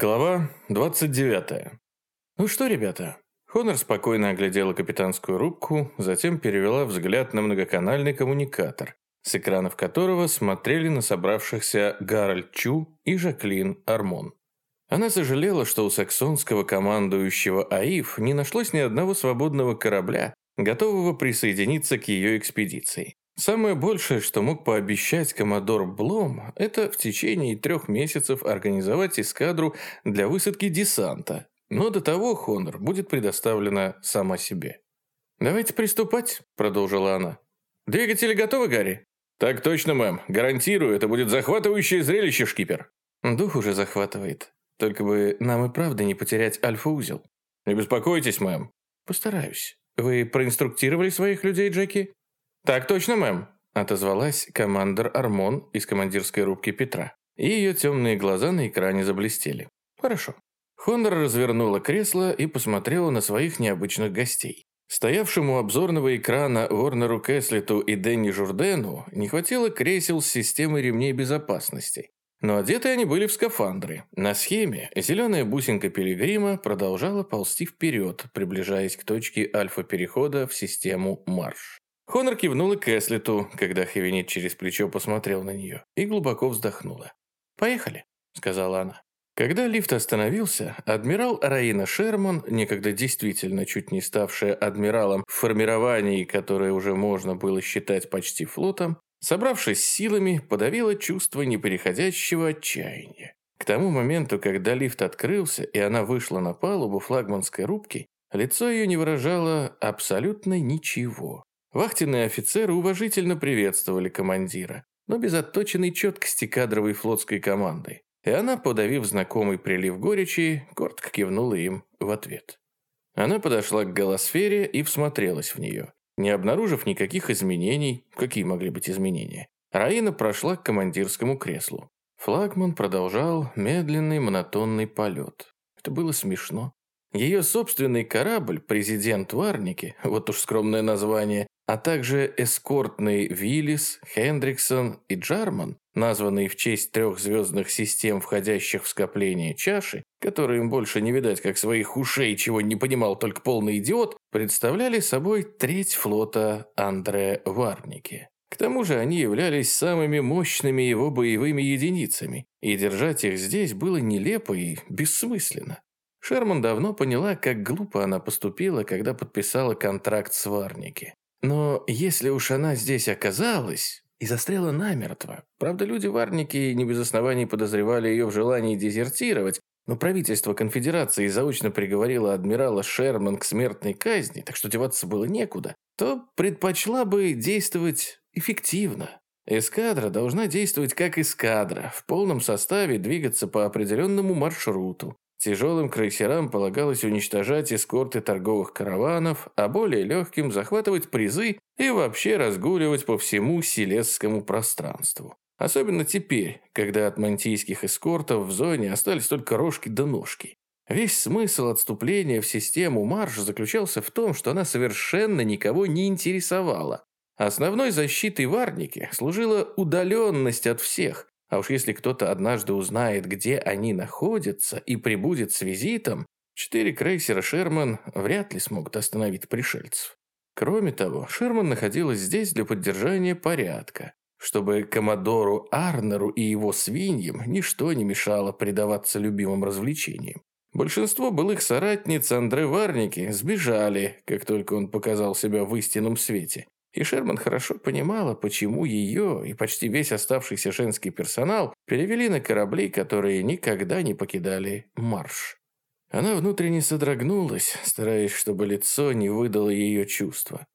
Глава 29. Ну что, ребята? Хонор спокойно оглядела капитанскую рубку, затем перевела взгляд на многоканальный коммуникатор, с экранов которого смотрели на собравшихся Гарольд Чу и Жаклин Армон. Она сожалела, что у саксонского командующего АИФ не нашлось ни одного свободного корабля, готового присоединиться к ее экспедиции. Самое большее, что мог пообещать коммодор Блом, это в течение трех месяцев организовать эскадру для высадки десанта. Но до того Хонор будет предоставлена сама себе. «Давайте приступать», — продолжила она. «Двигатели готовы, Гарри?» «Так точно, мэм. Гарантирую, это будет захватывающее зрелище, шкипер». «Дух уже захватывает. Только бы нам и правда не потерять альфа-узел». «Не беспокойтесь, мэм». «Постараюсь. Вы проинструктировали своих людей, Джеки?» «Так точно, мэм», – отозвалась командор Армон из командирской рубки Петра. И ее темные глаза на экране заблестели. «Хорошо». Хондор развернула кресло и посмотрела на своих необычных гостей. Стоявшему обзорного экрана Ворнеру Кэслету и Дэнни Журдену не хватило кресел с системой ремней безопасности. Но одеты они были в скафандры. На схеме зеленая бусинка Пилигрима продолжала ползти вперед, приближаясь к точке альфа-перехода в систему Марш. Хонор кивнула Кэслету, когда Хевенит через плечо посмотрел на нее, и глубоко вздохнула. «Поехали», — сказала она. Когда лифт остановился, адмирал Раина Шерман, некогда действительно чуть не ставшая адмиралом в формировании, которое уже можно было считать почти флотом, собравшись силами, подавила чувство непереходящего отчаяния. К тому моменту, когда лифт открылся и она вышла на палубу флагманской рубки, лицо ее не выражало абсолютно ничего. Вахтенные офицеры уважительно приветствовали командира, но без отточенной четкости кадровой флотской команды. И она, подавив знакомый прилив горечи, коротко кивнула им в ответ. Она подошла к голосфере и всмотрелась в нее. Не обнаружив никаких изменений, какие могли быть изменения, Раина прошла к командирскому креслу. Флагман продолжал медленный монотонный полет. Это было смешно. Ее собственный корабль, президент Варники, вот уж скромное название, а также эскортный Виллис, Хендриксон и Джарман, названные в честь трех звездных систем, входящих в скопление чаши, которые им больше не видать как своих ушей, чего не понимал только полный идиот, представляли собой треть флота Андре Варники. К тому же они являлись самыми мощными его боевыми единицами, и держать их здесь было нелепо и бессмысленно. Шерман давно поняла, как глупо она поступила, когда подписала контракт с Варники. Но если уж она здесь оказалась и застряла намертво, правда, люди-варники не без оснований подозревали ее в желании дезертировать, но правительство конфедерации заочно приговорило адмирала Шерман к смертной казни, так что деваться было некуда, то предпочла бы действовать эффективно. Эскадра должна действовать как эскадра, в полном составе двигаться по определенному маршруту, Тяжелым крейсерам полагалось уничтожать эскорты торговых караванов, а более легким захватывать призы и вообще разгуливать по всему селесскому пространству. Особенно теперь, когда от мантийских эскортов в зоне остались только рожки да ножки. Весь смысл отступления в систему марш заключался в том, что она совершенно никого не интересовала. Основной защитой Варники служила удаленность от всех, а уж если кто-то однажды узнает, где они находятся, и прибудет с визитом, четыре крейсера «Шерман» вряд ли смогут остановить пришельцев. Кроме того, Шерман находилась здесь для поддержания порядка, чтобы Комодору Арнеру и его свиньям ничто не мешало предаваться любимым развлечениям. Большинство былых соратниц Андре Варники сбежали, как только он показал себя в истинном свете, и Шерман хорошо понимала, почему ее и почти весь оставшийся женский персонал перевели на корабли, которые никогда не покидали марш. Она внутренне содрогнулась, стараясь, чтобы лицо не выдало ее чувства.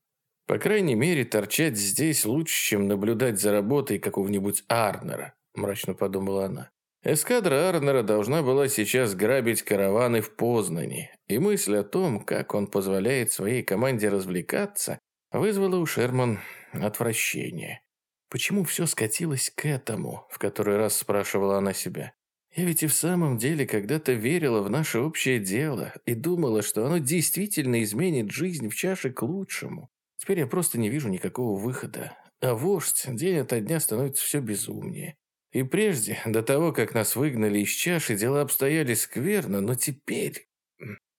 По крайней мере, торчать здесь лучше, чем наблюдать за работой какого-нибудь Арнера, мрачно подумала она. Эскадра Арнера должна была сейчас грабить караваны в Познани, и мысль о том, как он позволяет своей команде развлекаться, вызвало у Шерман отвращение. Почему все скатилось к этому, в который раз спрашивала она себя? Я ведь и в самом деле когда-то верила в наше общее дело и думала, что оно действительно изменит жизнь в чаше к лучшему. Теперь я просто не вижу никакого выхода. А вождь день ото дня становится все безумнее. И прежде, до того, как нас выгнали из чаши, дела обстояли скверно, но теперь...»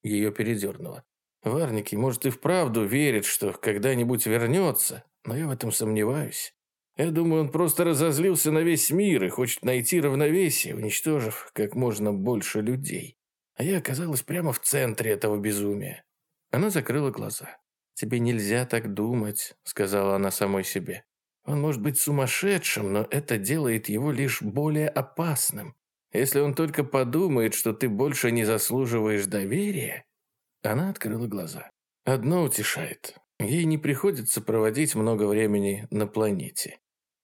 Ее передернуло. Варники, может, и вправду верит, что когда-нибудь вернется, но я в этом сомневаюсь. Я думаю, он просто разозлился на весь мир и хочет найти равновесие, уничтожив как можно больше людей. А я оказалась прямо в центре этого безумия. Она закрыла глаза. «Тебе нельзя так думать», — сказала она самой себе. «Он может быть сумасшедшим, но это делает его лишь более опасным. Если он только подумает, что ты больше не заслуживаешь доверия...» Она открыла глаза. Одно утешает. Ей не приходится проводить много времени на планете.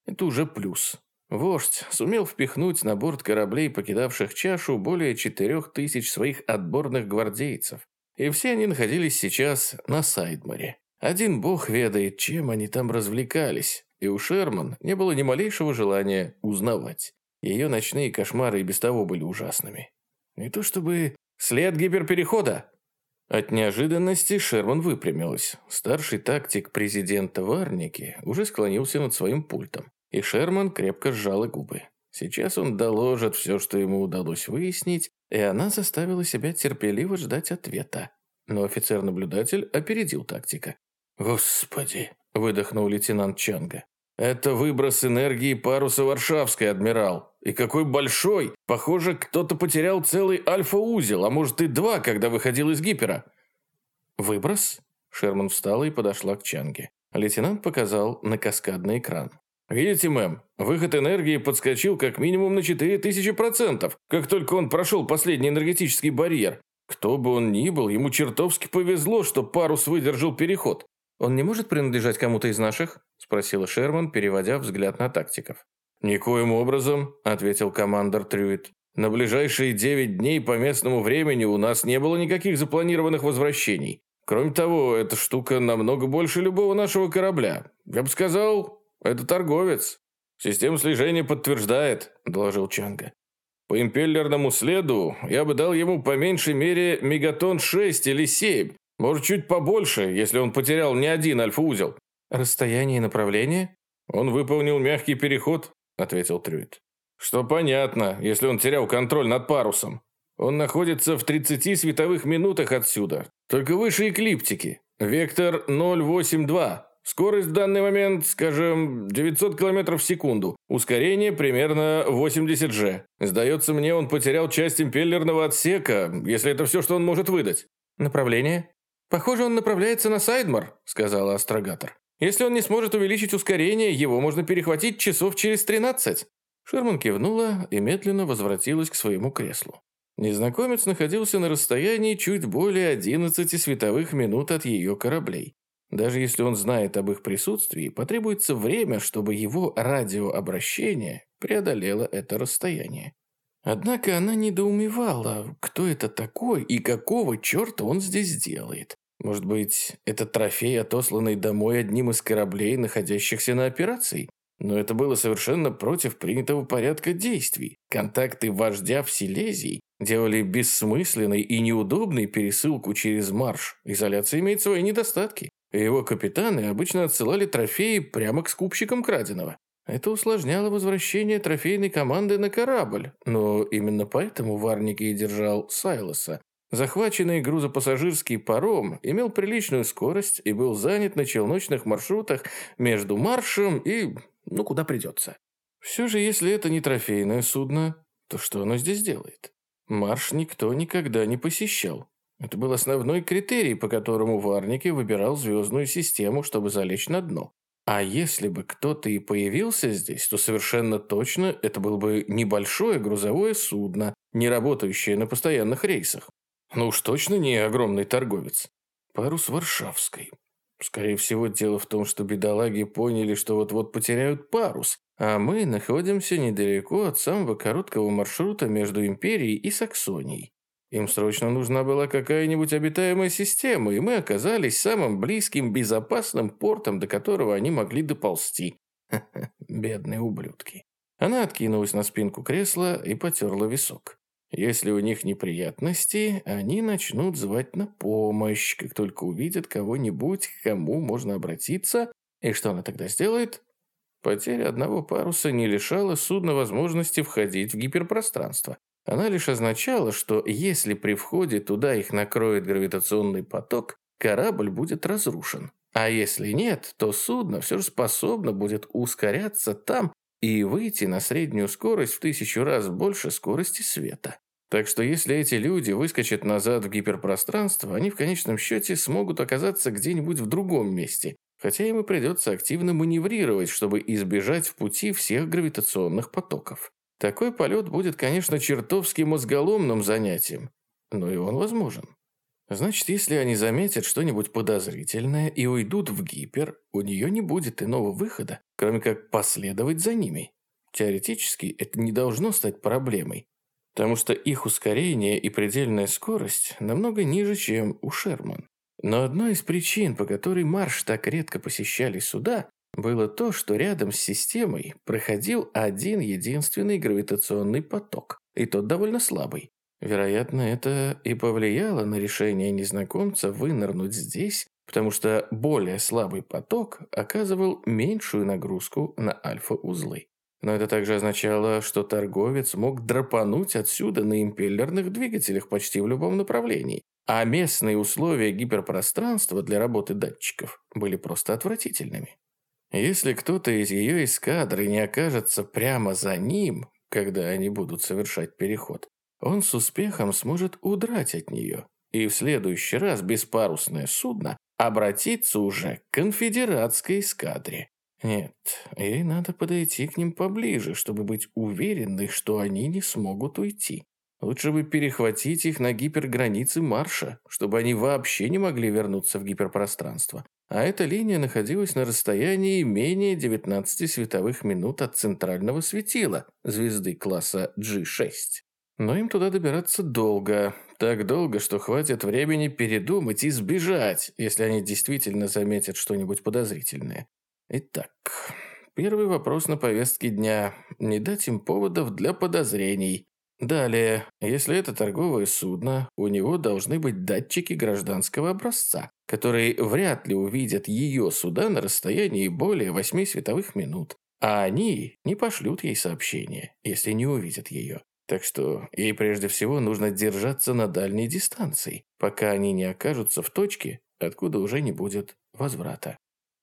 Это уже плюс. Вождь сумел впихнуть на борт кораблей, покидавших чашу, более четырех тысяч своих отборных гвардейцев. И все они находились сейчас на Сайдморе. Один бог ведает, чем они там развлекались, и у Шерман не было ни малейшего желания узнавать. Ее ночные кошмары и без того были ужасными. Не то чтобы след гиперперехода. От неожиданности Шерман выпрямилась. Старший тактик президента Варники уже склонился над своим пультом, и Шерман крепко сжала губы. Сейчас он доложит все, что ему удалось выяснить, и она заставила себя терпеливо ждать ответа. Но офицер-наблюдатель опередил тактика. «Господи!» – выдохнул лейтенант Чанга. «Это выброс энергии паруса Варшавской, адмирал. И какой большой! Похоже, кто-то потерял целый альфа-узел, а может и два, когда выходил из гипера». «Выброс?» Шерман встала и подошла к Чанге. Лейтенант показал на каскадный экран. «Видите, мэм, выход энергии подскочил как минимум на 4000%, как только он прошел последний энергетический барьер. Кто бы он ни был, ему чертовски повезло, что парус выдержал переход». «Он не может принадлежать кому-то из наших?» – спросила Шерман, переводя взгляд на тактиков. «Никоим образом», – ответил командор Трюит. «На ближайшие девять дней по местному времени у нас не было никаких запланированных возвращений. Кроме того, эта штука намного больше любого нашего корабля. Я бы сказал, это торговец. Система слежения подтверждает, доложил Чанга. По импеллерному следу я бы дал ему по меньшей мере мегатон 6 или 7. Может, чуть побольше, если он потерял не один альфа-узел. Расстояние и направление? Он выполнил мягкий переход, ответил Трюит. Что понятно, если он терял контроль над парусом. Он находится в 30 световых минутах отсюда, только выше эклиптики. Вектор 082. Скорость в данный момент, скажем, 900 км в секунду. Ускорение примерно 80 G. Сдается мне, он потерял часть импеллерного отсека, если это все, что он может выдать. Направление? Похоже, он направляется на Сайдмар, сказала астрогатор. Если он не сможет увеличить ускорение, его можно перехватить часов через 13. Шерман кивнула и медленно возвратилась к своему креслу. Незнакомец находился на расстоянии чуть более 11 световых минут от ее кораблей. Даже если он знает об их присутствии, потребуется время, чтобы его радиообращение преодолело это расстояние. Однако она недоумевала, кто это такой и какого черта он здесь делает. Может быть, это трофей, отосланный домой одним из кораблей, находящихся на операции? Но это было совершенно против принятого порядка действий. Контакты вождя в Силезии делали бессмысленной и неудобной пересылку через марш. Изоляция имеет свои недостатки. Его капитаны обычно отсылали трофеи прямо к скупщикам краденого. Это усложняло возвращение трофейной команды на корабль, но именно поэтому Варники и держал Сайлоса. Захваченный грузопассажирский паром имел приличную скорость и был занят на челночных маршрутах между маршем и... ну, куда придется. Все же, если это не трофейное судно, то что оно здесь делает? Марш никто никогда не посещал. Это был основной критерий, по которому Варники выбирал звездную систему, чтобы залечь на дно. А если бы кто-то и появился здесь, то совершенно точно это было бы небольшое грузовое судно, не работающее на постоянных рейсах. Ну уж точно не огромный торговец. Парус Варшавской. Скорее всего, дело в том, что бедолаги поняли, что вот-вот потеряют парус, а мы находимся недалеко от самого короткого маршрута между Империей и Саксонией. Им срочно нужна была какая-нибудь обитаемая система, и мы оказались самым близким безопасным портом, до которого они могли доползти. Бедные ублюдки. Она откинулась на спинку кресла и потерла висок. Если у них неприятности, они начнут звать на помощь, как только увидят кого-нибудь, к кому можно обратиться. И что она тогда сделает? Потеря одного паруса не лишала судна возможности входить в гиперпространство. Она лишь означала, что если при входе туда их накроет гравитационный поток, корабль будет разрушен. А если нет, то судно все же способно будет ускоряться там и выйти на среднюю скорость в тысячу раз больше скорости света. Так что если эти люди выскочат назад в гиперпространство, они в конечном счете смогут оказаться где-нибудь в другом месте, хотя им и придется активно маневрировать, чтобы избежать в пути всех гравитационных потоков. Такой полет будет, конечно, чертовски мозголомным занятием, но и он возможен. Значит, если они заметят что-нибудь подозрительное и уйдут в гипер, у нее не будет иного выхода, кроме как последовать за ними. Теоретически это не должно стать проблемой, потому что их ускорение и предельная скорость намного ниже, чем у Шерман. Но одной из причин, по которой Марш так редко посещали суда, было то, что рядом с системой проходил один единственный гравитационный поток, и тот довольно слабый. Вероятно, это и повлияло на решение незнакомца вынырнуть здесь, потому что более слабый поток оказывал меньшую нагрузку на альфа-узлы. Но это также означало, что торговец мог драпануть отсюда на импеллерных двигателях почти в любом направлении, а местные условия гиперпространства для работы датчиков были просто отвратительными. Если кто-то из ее эскадры не окажется прямо за ним, когда они будут совершать переход, он с успехом сможет удрать от нее, и в следующий раз беспарусное судно обратится уже к конфедератской эскадре. Нет, ей надо подойти к ним поближе, чтобы быть уверенной, что они не смогут уйти. Лучше бы перехватить их на гиперграницы марша, чтобы они вообще не могли вернуться в гиперпространство. А эта линия находилась на расстоянии менее 19 световых минут от центрального светила, звезды класса G6. Но им туда добираться долго. Так долго, что хватит времени передумать и сбежать, если они действительно заметят что-нибудь подозрительное. Итак, первый вопрос на повестке дня. Не дать им поводов для подозрений. Далее, если это торговое судно, у него должны быть датчики гражданского образца, которые вряд ли увидят ее суда на расстоянии более 8 световых минут. А они не пошлют ей сообщение, если не увидят ее. Так что ей прежде всего нужно держаться на дальней дистанции, пока они не окажутся в точке, откуда уже не будет возврата.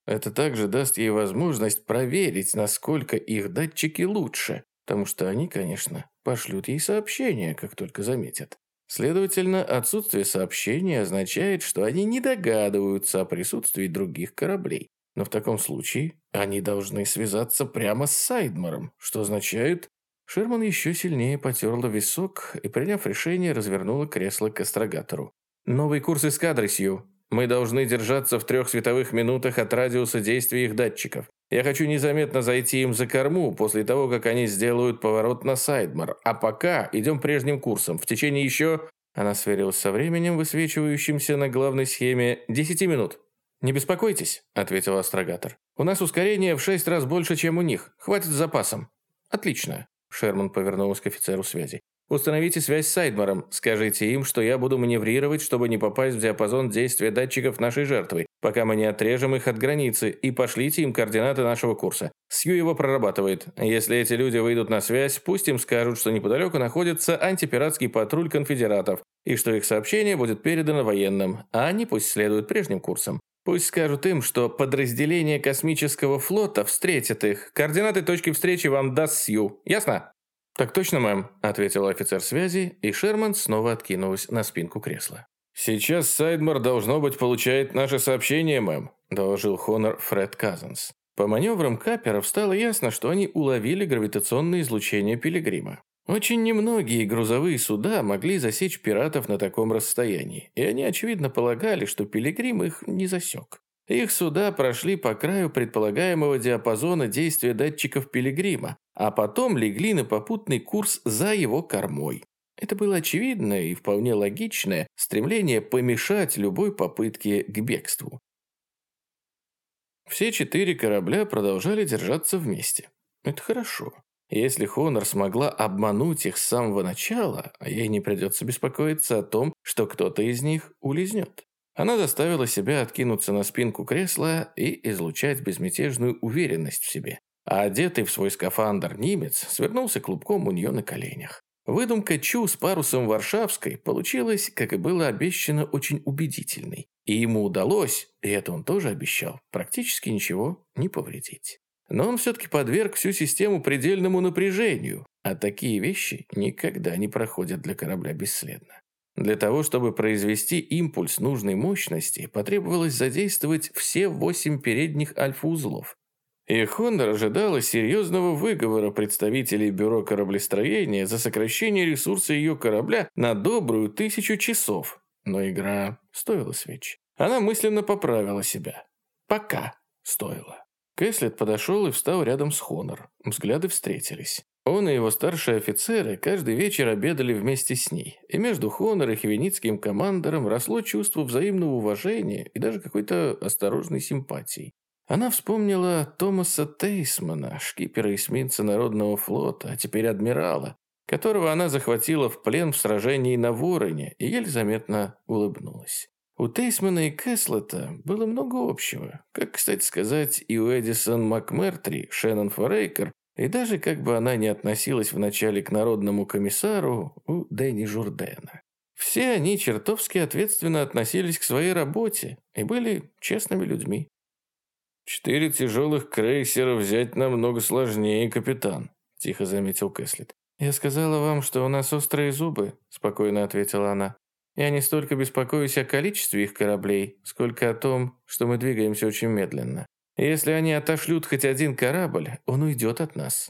Это также даст ей возможность проверить, насколько их датчики лучше, потому что они, конечно, пошлют ей сообщение, как только заметят. Следовательно, отсутствие сообщения означает, что они не догадываются о присутствии других кораблей. Но в таком случае они должны связаться прямо с Сайдмаром, что означает, Шерман еще сильнее потерла висок и, приняв решение, развернула кресло к астрогатору. «Новый курс эскадры, Сью. Мы должны держаться в трех световых минутах от радиуса действия их датчиков. Я хочу незаметно зайти им за корму после того, как они сделают поворот на Сайдмар. А пока идем прежним курсом. В течение еще...» Она сверилась со временем, высвечивающимся на главной схеме, «десяти минут». «Не беспокойтесь», — ответил астрогатор. «У нас ускорение в шесть раз больше, чем у них. Хватит с запасом». «Отлично. Шерман повернулась к офицеру связи. «Установите связь с Сайдмаром. Скажите им, что я буду маневрировать, чтобы не попасть в диапазон действия датчиков нашей жертвы, пока мы не отрежем их от границы, и пошлите им координаты нашего курса. Сью его прорабатывает. Если эти люди выйдут на связь, пусть им скажут, что неподалеку находится антипиратский патруль конфедератов, и что их сообщение будет передано военным, а они пусть следуют прежним курсом. Пусть скажут им, что подразделение космического флота встретит их. Координаты точки встречи вам даст Сью. Ясно? Так точно, мэм, ответил офицер связи, и Шерман снова откинулась на спинку кресла. Сейчас Сайдмар, должно быть, получает наше сообщение, мэм, доложил Хонор Фред Казанс. По маневрам каперов стало ясно, что они уловили гравитационное излучение Пилигрима. Очень немногие грузовые суда могли засечь пиратов на таком расстоянии, и они, очевидно, полагали, что Пилигрим их не засек. Их суда прошли по краю предполагаемого диапазона действия датчиков Пилигрима, а потом легли на попутный курс за его кормой. Это было очевидное и вполне логичное стремление помешать любой попытке к бегству. Все четыре корабля продолжали держаться вместе. Это хорошо. Если Хонор смогла обмануть их с самого начала, ей не придется беспокоиться о том, что кто-то из них улизнет. Она заставила себя откинуться на спинку кресла и излучать безмятежную уверенность в себе. а одетый в свой скафандр немец свернулся клубком у нее на коленях. Выдумка Чу с парусом Варшавской получилась, как и было обещано, очень убедительной. И ему удалось, и это он тоже обещал, практически ничего не повредить. Но он все-таки подверг всю систему предельному напряжению, а такие вещи никогда не проходят для корабля бесследно. Для того, чтобы произвести импульс нужной мощности, потребовалось задействовать все восемь передних альфа-узлов. И Хонор ожидала серьезного выговора представителей бюро кораблестроения за сокращение ресурса ее корабля на добрую тысячу часов. Но игра стоила свеч. Она мысленно поправила себя. Пока стоила. Кэслет подошел и встал рядом с Хонор. Взгляды встретились. Он и его старшие офицеры каждый вечер обедали вместе с ней, и между Хонор и хивеницким командором росло чувство взаимного уважения и даже какой-то осторожной симпатии. Она вспомнила Томаса Тейсмана, шкипера эсминца Народного флота, а теперь адмирала, которого она захватила в плен в сражении на Вороне и еле заметно улыбнулась. У Тейсмана и Кэслета было много общего, как, кстати сказать, и у Эдисон МакМертри, Шеннон Форейкер, и даже, как бы она ни относилась вначале к народному комиссару, у Дэнни Журдена. Все они чертовски ответственно относились к своей работе и были честными людьми. «Четыре тяжелых крейсера взять намного сложнее, капитан», – тихо заметил Кэслет. «Я сказала вам, что у нас острые зубы», – спокойно ответила она. «Я не столько беспокоюсь о количестве их кораблей, сколько о том, что мы двигаемся очень медленно. Если они отошлют хоть один корабль, он уйдет от нас».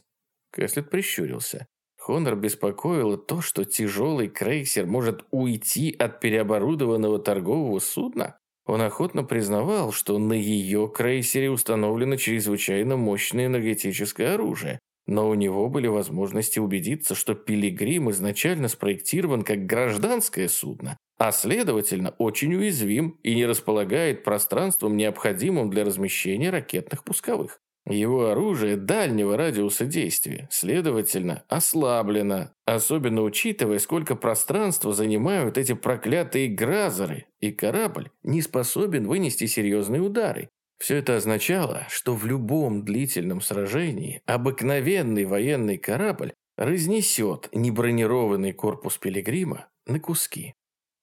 Кэслет прищурился. Хонор беспокоило то, что тяжелый крейсер может уйти от переоборудованного торгового судна. Он охотно признавал, что на ее крейсере установлено чрезвычайно мощное энергетическое оружие, но у него были возможности убедиться, что «Пилигрим» изначально спроектирован как гражданское судно, а следовательно очень уязвим и не располагает пространством, необходимым для размещения ракетных пусковых. Его оружие дальнего радиуса действия, следовательно, ослаблено, особенно учитывая, сколько пространства занимают эти проклятые гразеры, и корабль не способен вынести серьезные удары. Все это означало, что в любом длительном сражении обыкновенный военный корабль разнесет небронированный корпус Пилигрима на куски.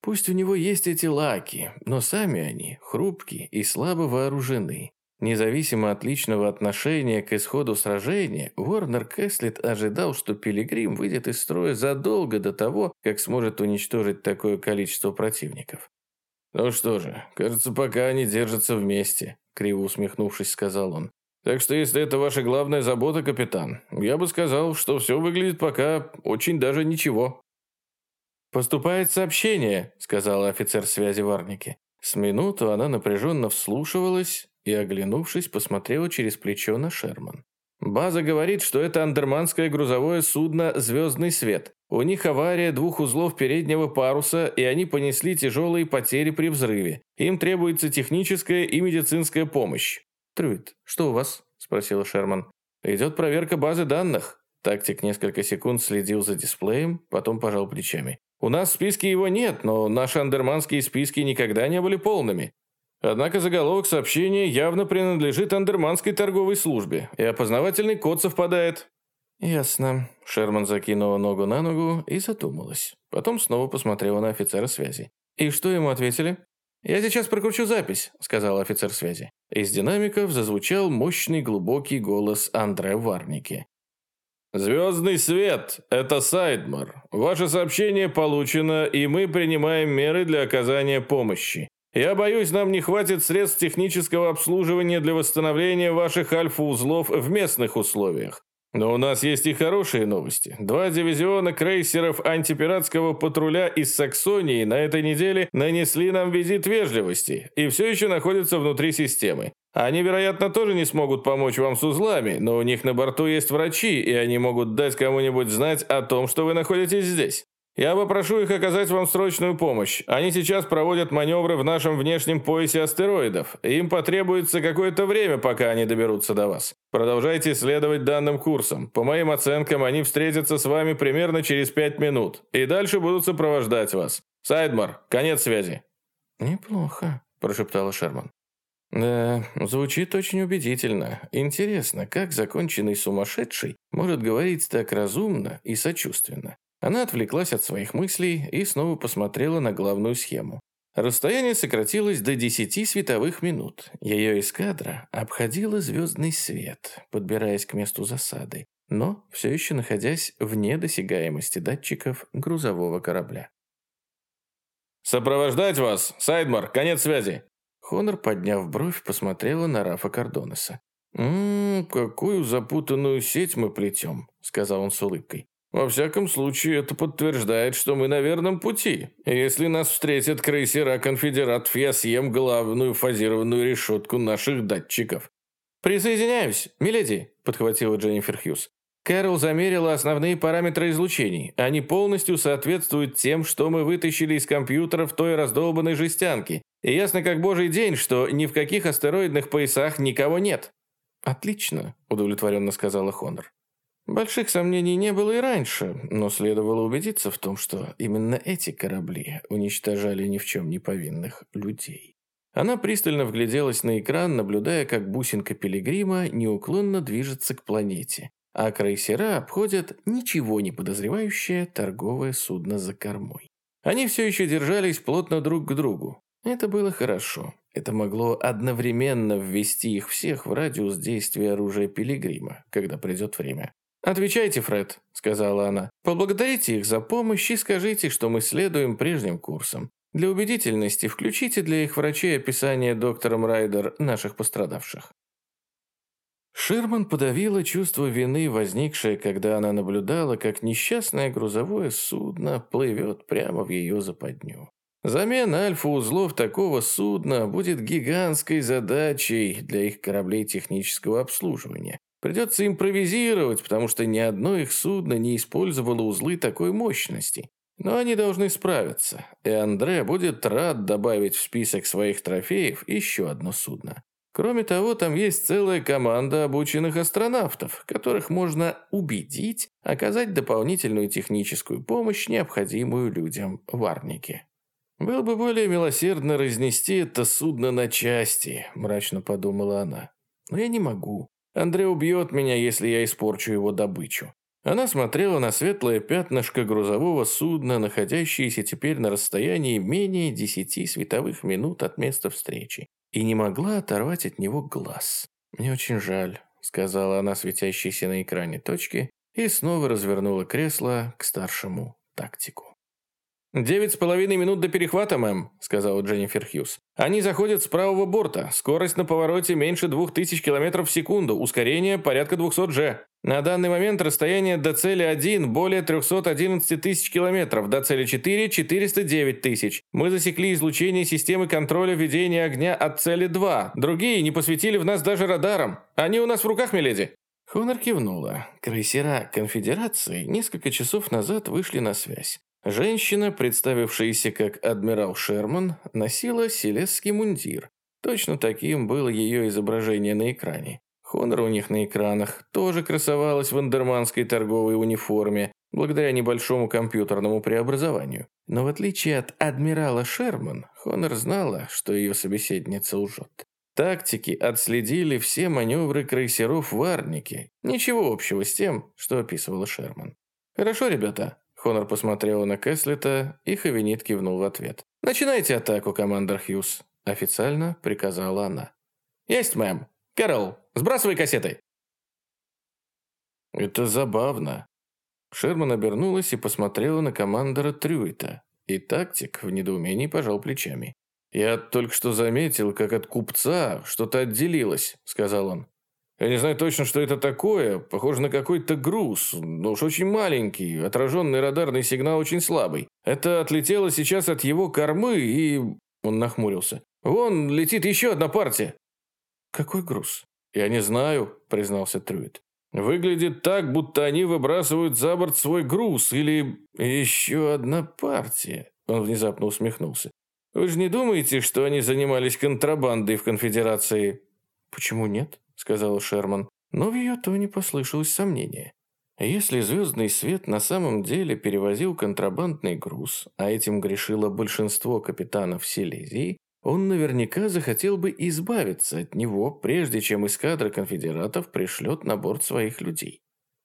Пусть у него есть эти лаки, но сами они хрупкие и слабо вооружены. Независимо от личного отношения к исходу сражения, Уорнер Кэслет ожидал, что Пилигрим выйдет из строя задолго до того, как сможет уничтожить такое количество противников. «Ну что же, кажется, пока они держатся вместе», — криво усмехнувшись, сказал он. «Так что если это ваша главная забота, капитан, я бы сказал, что все выглядит пока очень даже ничего». «Поступает сообщение», — сказал офицер связи Варники. С минуту она напряженно вслушивалась, и, оглянувшись, посмотрела через плечо на Шерман. «База говорит, что это андерманское грузовое судно «Звездный свет». У них авария двух узлов переднего паруса, и они понесли тяжелые потери при взрыве. Им требуется техническая и медицинская помощь». «Трюит, что у вас?» – спросила Шерман. «Идет проверка базы данных». Тактик несколько секунд следил за дисплеем, потом пожал плечами. «У нас в списке его нет, но наши андерманские списки никогда не были полными. Однако заголовок сообщения явно принадлежит андерманской торговой службе, и опознавательный код совпадает. «Ясно». Шерман закинула ногу на ногу и задумалась. Потом снова посмотрела на офицера связи. «И что ему ответили?» «Я сейчас прокручу запись», — сказал офицер связи. Из динамиков зазвучал мощный глубокий голос Андре Варники. «Звездный свет, это Сайдмар. Ваше сообщение получено, и мы принимаем меры для оказания помощи. Я боюсь, нам не хватит средств технического обслуживания для восстановления ваших альфа-узлов в местных условиях. Но у нас есть и хорошие новости. Два дивизиона крейсеров антипиратского патруля из Саксонии на этой неделе нанесли нам визит вежливости и все еще находятся внутри системы. Они, вероятно, тоже не смогут помочь вам с узлами, но у них на борту есть врачи, и они могут дать кому-нибудь знать о том, что вы находитесь здесь. Я попрошу их оказать вам срочную помощь. Они сейчас проводят маневры в нашем внешнем поясе астероидов. Им потребуется какое-то время, пока они доберутся до вас. Продолжайте следовать данным курсам. По моим оценкам, они встретятся с вами примерно через пять минут. И дальше будут сопровождать вас. Сайдмар, конец связи». «Неплохо», – прошептала Шерман. Да, звучит очень убедительно. Интересно, как законченный сумасшедший может говорить так разумно и сочувственно? Она отвлеклась от своих мыслей и снова посмотрела на главную схему. Расстояние сократилось до 10 световых минут. Ее эскадра обходила звездный свет, подбираясь к месту засады, но все еще находясь вне досягаемости датчиков грузового корабля. «Сопровождать вас! Сайдмар, конец связи!» Хонор, подняв бровь, посмотрела на Рафа Кардонеса. «Ммм, какую запутанную сеть мы плетем», — сказал он с улыбкой. Во всяком случае, это подтверждает, что мы на верном пути. Если нас встретят крейсера конфедератов, я съем главную фазированную решетку наших датчиков. «Присоединяюсь, миледи», – подхватила Дженнифер Хьюз. Кэрол замерила основные параметры излучений. Они полностью соответствуют тем, что мы вытащили из компьютера в той раздолбанной жестянке. И ясно как божий день, что ни в каких астероидных поясах никого нет. «Отлично», – удовлетворенно сказала Хонор. Больших сомнений не было и раньше, но следовало убедиться в том, что именно эти корабли уничтожали ни в чем не повинных людей. Она пристально вгляделась на экран, наблюдая, как бусинка Пилигрима неуклонно движется к планете, а крейсера обходят ничего не подозревающее торговое судно за кормой. Они все еще держались плотно друг к другу. Это было хорошо. Это могло одновременно ввести их всех в радиус действия оружия Пилигрима, когда придет время. «Отвечайте, Фред», — сказала она. «Поблагодарите их за помощь и скажите, что мы следуем прежним курсам. Для убедительности включите для их врачей описание доктором Райдер наших пострадавших». Шерман подавила чувство вины, возникшее, когда она наблюдала, как несчастное грузовое судно плывет прямо в ее западню. Замена альфа-узлов такого судна будет гигантской задачей для их кораблей технического обслуживания. Придется импровизировать, потому что ни одно их судно не использовало узлы такой мощности. Но они должны справиться, и Андре будет рад добавить в список своих трофеев еще одно судно. Кроме того, там есть целая команда обученных астронавтов, которых можно убедить оказать дополнительную техническую помощь, необходимую людям в Арнике. «Было бы более милосердно разнести это судно на части», – мрачно подумала она. «Но я не могу. Андрей убьет меня, если я испорчу его добычу. Она смотрела на светлое пятнышко грузового судна, находящееся теперь на расстоянии менее десяти световых минут от места встречи, и не могла оторвать от него глаз. «Мне очень жаль», — сказала она светящейся на экране точке, и снова развернула кресло к старшему тактику. «Девять с половиной минут до перехвата, мэм», — сказала Дженнифер Хьюз. «Они заходят с правого борта. Скорость на повороте меньше двух тысяч километров в секунду. Ускорение порядка 200 G. На данный момент расстояние до цели 1 более 311 тысяч километров, до цели 4 – 409 тысяч. Мы засекли излучение системы контроля ведения огня от цели 2. Другие не посветили в нас даже радаром. Они у нас в руках, миледи». Хонор кивнула. Крейсера конфедерации несколько часов назад вышли на связь. Женщина, представившаяся как адмирал Шерман, носила селесский мундир. Точно таким было ее изображение на экране. Хонор у них на экранах тоже красовалась в андерманской торговой униформе, благодаря небольшому компьютерному преобразованию. Но в отличие от адмирала Шерман, Хонор знала, что ее собеседница лжет. Тактики отследили все маневры крейсеров в Арнике. Ничего общего с тем, что описывала Шерман. «Хорошо, ребята», Хонор посмотрела на Кэслета, и Хавенит кивнул в ответ. «Начинайте атаку, командор Хьюз», – официально приказала она. «Есть, мэм. Кэрол, сбрасывай кассеты». «Это забавно». Шерман обернулась и посмотрела на командора Трюита, и тактик в недоумении пожал плечами. «Я только что заметил, как от купца что-то отделилось», – сказал он. Я не знаю точно, что это такое. Похоже на какой-то груз, но уж очень маленький. Отраженный радарный сигнал очень слабый. Это отлетело сейчас от его кормы и... Он нахмурился. Вон летит еще одна партия. Какой груз? Я не знаю, признался Трюит. Выглядит так, будто они выбрасывают за борт свой груз или... Еще одна партия. Он внезапно усмехнулся. Вы же не думаете, что они занимались контрабандой в конфедерации? Почему нет? – сказал Шерман, но в ее тоне послышалось сомнение. Если звездный свет на самом деле перевозил контрабандный груз, а этим грешило большинство капитанов Силезии, он наверняка захотел бы избавиться от него, прежде чем эскадра конфедератов пришлет на борт своих людей.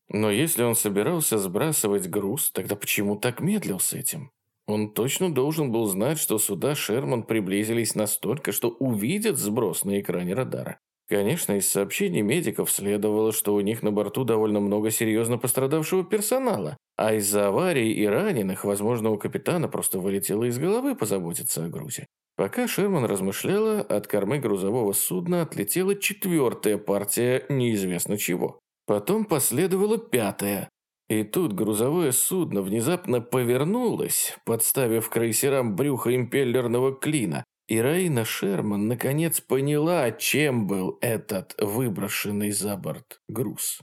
Но если он собирался сбрасывать груз, тогда почему так медлил с этим? Он точно должен был знать, что суда Шерман приблизились настолько, что увидят сброс на экране радара. Конечно, из сообщений медиков следовало, что у них на борту довольно много серьезно пострадавшего персонала, а из-за аварии и раненых, возможно, у капитана просто вылетело из головы позаботиться о грузе. Пока Шерман размышляла, от кормы грузового судна отлетела четвертая партия неизвестно чего. Потом последовала пятая, и тут грузовое судно внезапно повернулось, подставив крейсерам брюхо импеллерного клина, и Раина Шерман наконец поняла, чем был этот выброшенный за борт груз.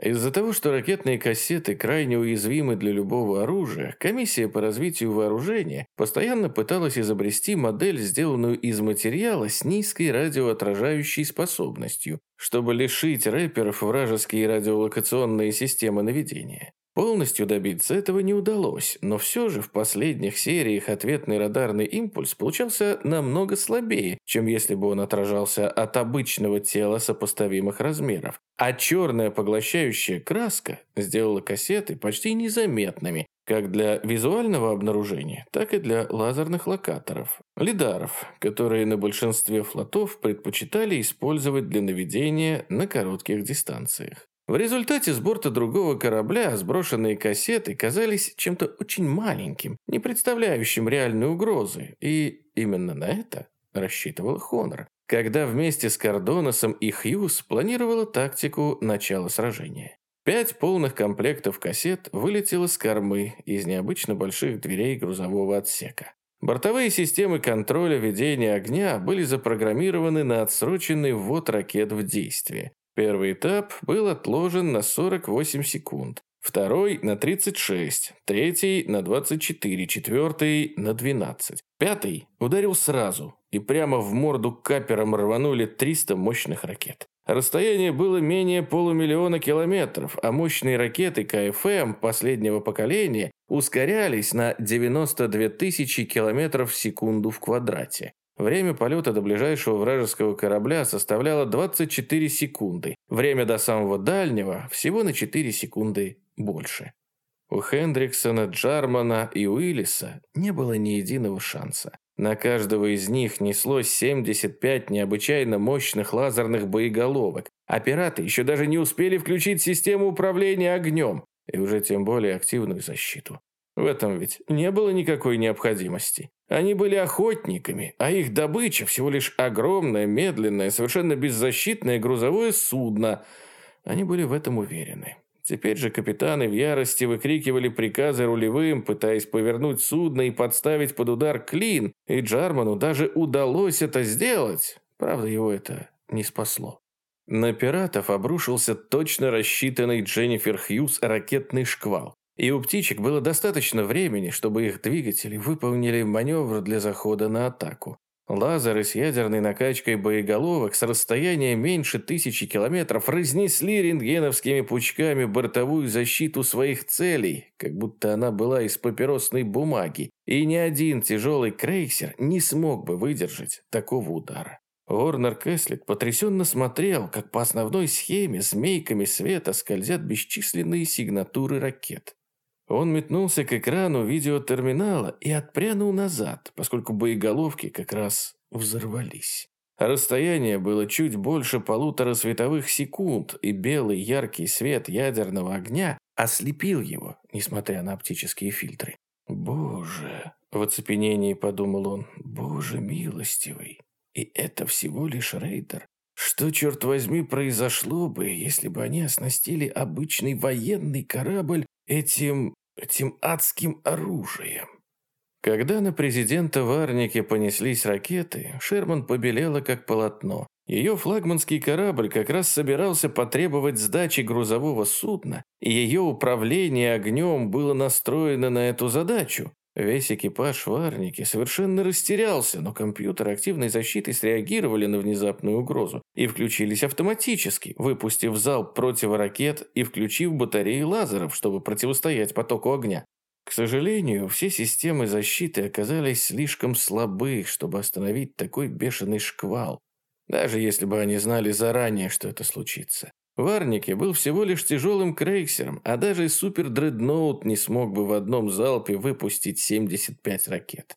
Из-за того, что ракетные кассеты крайне уязвимы для любого оружия, комиссия по развитию вооружения постоянно пыталась изобрести модель, сделанную из материала с низкой радиоотражающей способностью, чтобы лишить рэперов вражеские радиолокационные системы наведения. Полностью добиться этого не удалось, но все же в последних сериях ответный радарный импульс получался намного слабее, чем если бы он отражался от обычного тела сопоставимых размеров. А черная поглощающая краска сделала кассеты почти незаметными, как для визуального обнаружения, так и для лазерных локаторов, лидаров, которые на большинстве флотов предпочитали использовать для наведения на коротких дистанциях. В результате с борта другого корабля сброшенные кассеты казались чем-то очень маленьким, не представляющим реальной угрозы, и именно на это рассчитывал Хонор, когда вместе с Кардоносом и Хьюз планировала тактику начала сражения. Пять полных комплектов кассет вылетело с кормы из необычно больших дверей грузового отсека. Бортовые системы контроля ведения огня были запрограммированы на отсроченный ввод ракет в действие, Первый этап был отложен на 48 секунд, второй на 36, третий на 24, четвертый на 12. Пятый ударил сразу, и прямо в морду каперам рванули 300 мощных ракет. Расстояние было менее полумиллиона километров, а мощные ракеты КФМ последнего поколения ускорялись на 92 тысячи километров в секунду в квадрате. Время полета до ближайшего вражеского корабля составляло 24 секунды. Время до самого дальнего всего на 4 секунды больше. У Хендриксона, Джармана и Уиллиса не было ни единого шанса. На каждого из них неслось 75 необычайно мощных лазерных боеголовок, а пираты еще даже не успели включить систему управления огнем и уже тем более активную защиту. В этом ведь не было никакой необходимости. Они были охотниками, а их добыча всего лишь огромное, медленное, совершенно беззащитное грузовое судно. Они были в этом уверены. Теперь же капитаны в ярости выкрикивали приказы рулевым, пытаясь повернуть судно и подставить под удар клин, и Джарману даже удалось это сделать. Правда, его это не спасло. На пиратов обрушился точно рассчитанный Дженнифер Хьюз ракетный шквал. И у птичек было достаточно времени, чтобы их двигатели выполнили маневр для захода на атаку. Лазеры с ядерной накачкой боеголовок с расстояния меньше тысячи километров разнесли рентгеновскими пучками бортовую защиту своих целей, как будто она была из папиросной бумаги, и ни один тяжелый крейсер не смог бы выдержать такого удара. Уорнер Кэслет потрясенно смотрел, как по основной схеме змейками света скользят бесчисленные сигнатуры ракет. Он метнулся к экрану видеотерминала и отпрянул назад, поскольку боеголовки как раз взорвались. Расстояние было чуть больше полутора световых секунд, и белый яркий свет ядерного огня ослепил его, несмотря на оптические фильтры. «Боже!» – в оцепенении подумал он. «Боже милостивый! И это всего лишь рейдер. Что, черт возьми, произошло бы, если бы они оснастили обычный военный корабль этим этим адским оружием. Когда на президента Варнике понеслись ракеты, Шерман побелела как полотно. Ее флагманский корабль как раз собирался потребовать сдачи грузового судна, и ее управление огнем было настроено на эту задачу. Весь экипаж Варники совершенно растерялся, но компьютеры активной защиты среагировали на внезапную угрозу и включились автоматически, выпустив залп противоракет и включив батареи лазеров, чтобы противостоять потоку огня. К сожалению, все системы защиты оказались слишком слабы, чтобы остановить такой бешеный шквал, даже если бы они знали заранее, что это случится. Варники был всего лишь тяжелым крейсером, а даже супер-дредноут не смог бы в одном залпе выпустить 75 ракет.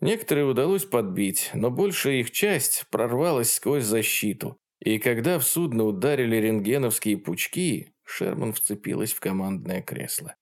Некоторые удалось подбить, но большая их часть прорвалась сквозь защиту, и когда в судно ударили рентгеновские пучки, Шерман вцепилась в командное кресло.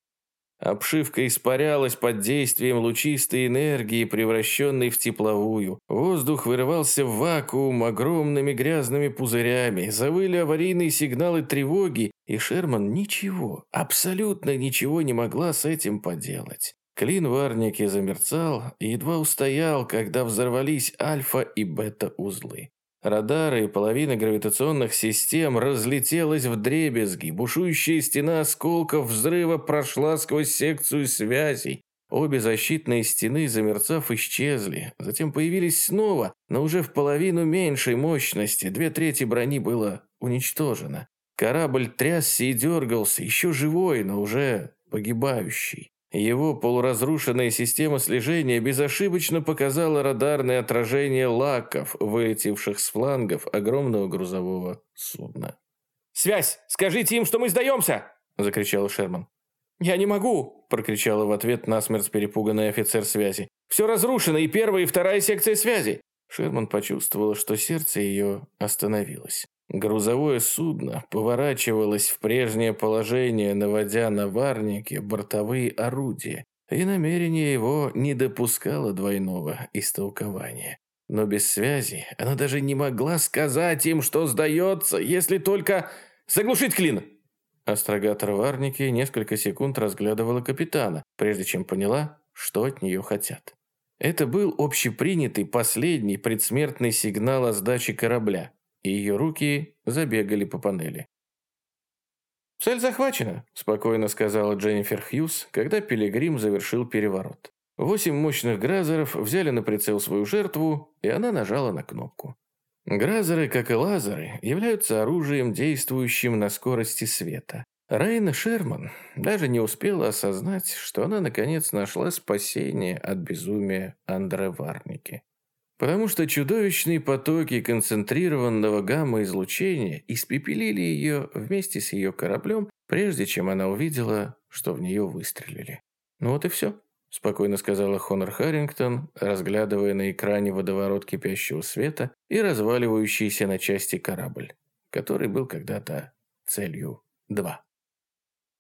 Обшивка испарялась под действием лучистой энергии, превращенной в тепловую. Воздух вырывался в вакуум огромными грязными пузырями. Завыли аварийные сигналы тревоги, и Шерман ничего, абсолютно ничего не могла с этим поделать. Клин в арнике замерцал и едва устоял, когда взорвались альфа и бета-узлы. Радары и половина гравитационных систем разлетелась в дребезги. Бушующая стена осколков взрыва прошла сквозь секцию связей. Обе защитные стены, замерцав, исчезли. Затем появились снова, но уже в половину меньшей мощности. Две трети брони было уничтожено. Корабль трясся и дергался, еще живой, но уже погибающий. Его полуразрушенная система слежения безошибочно показала радарное отражение лаков, вылетевших с флангов огромного грузового судна. «Связь! Скажите им, что мы сдаемся!» – закричал Шерман. «Я не могу!» – прокричала в ответ насмерть перепуганный офицер связи. «Все разрушено, и первая, и вторая секция связи!» Шерман почувствовала, что сердце ее остановилось. Грузовое судно поворачивалось в прежнее положение, наводя на варники бортовые орудия, и намерение его не допускало двойного истолкования. Но без связи она даже не могла сказать им, что сдается, если только заглушить клин. Астрогатор Варники несколько секунд разглядывала капитана, прежде чем поняла, что от нее хотят. Это был общепринятый последний предсмертный сигнал о сдаче корабля и ее руки забегали по панели. «Цель захвачена», – спокойно сказала Дженнифер Хьюз, когда Пилигрим завершил переворот. Восемь мощных гразеров взяли на прицел свою жертву, и она нажала на кнопку. Гразеры, как и лазеры, являются оружием, действующим на скорости света. Райна Шерман даже не успела осознать, что она наконец нашла спасение от безумия Андре Варники потому что чудовищные потоки концентрированного гамма-излучения испепелили ее вместе с ее кораблем, прежде чем она увидела, что в нее выстрелили. «Ну вот и все», – спокойно сказала Хонор Харрингтон, разглядывая на экране водоворот кипящего света и разваливающийся на части корабль, который был когда-то целью 2.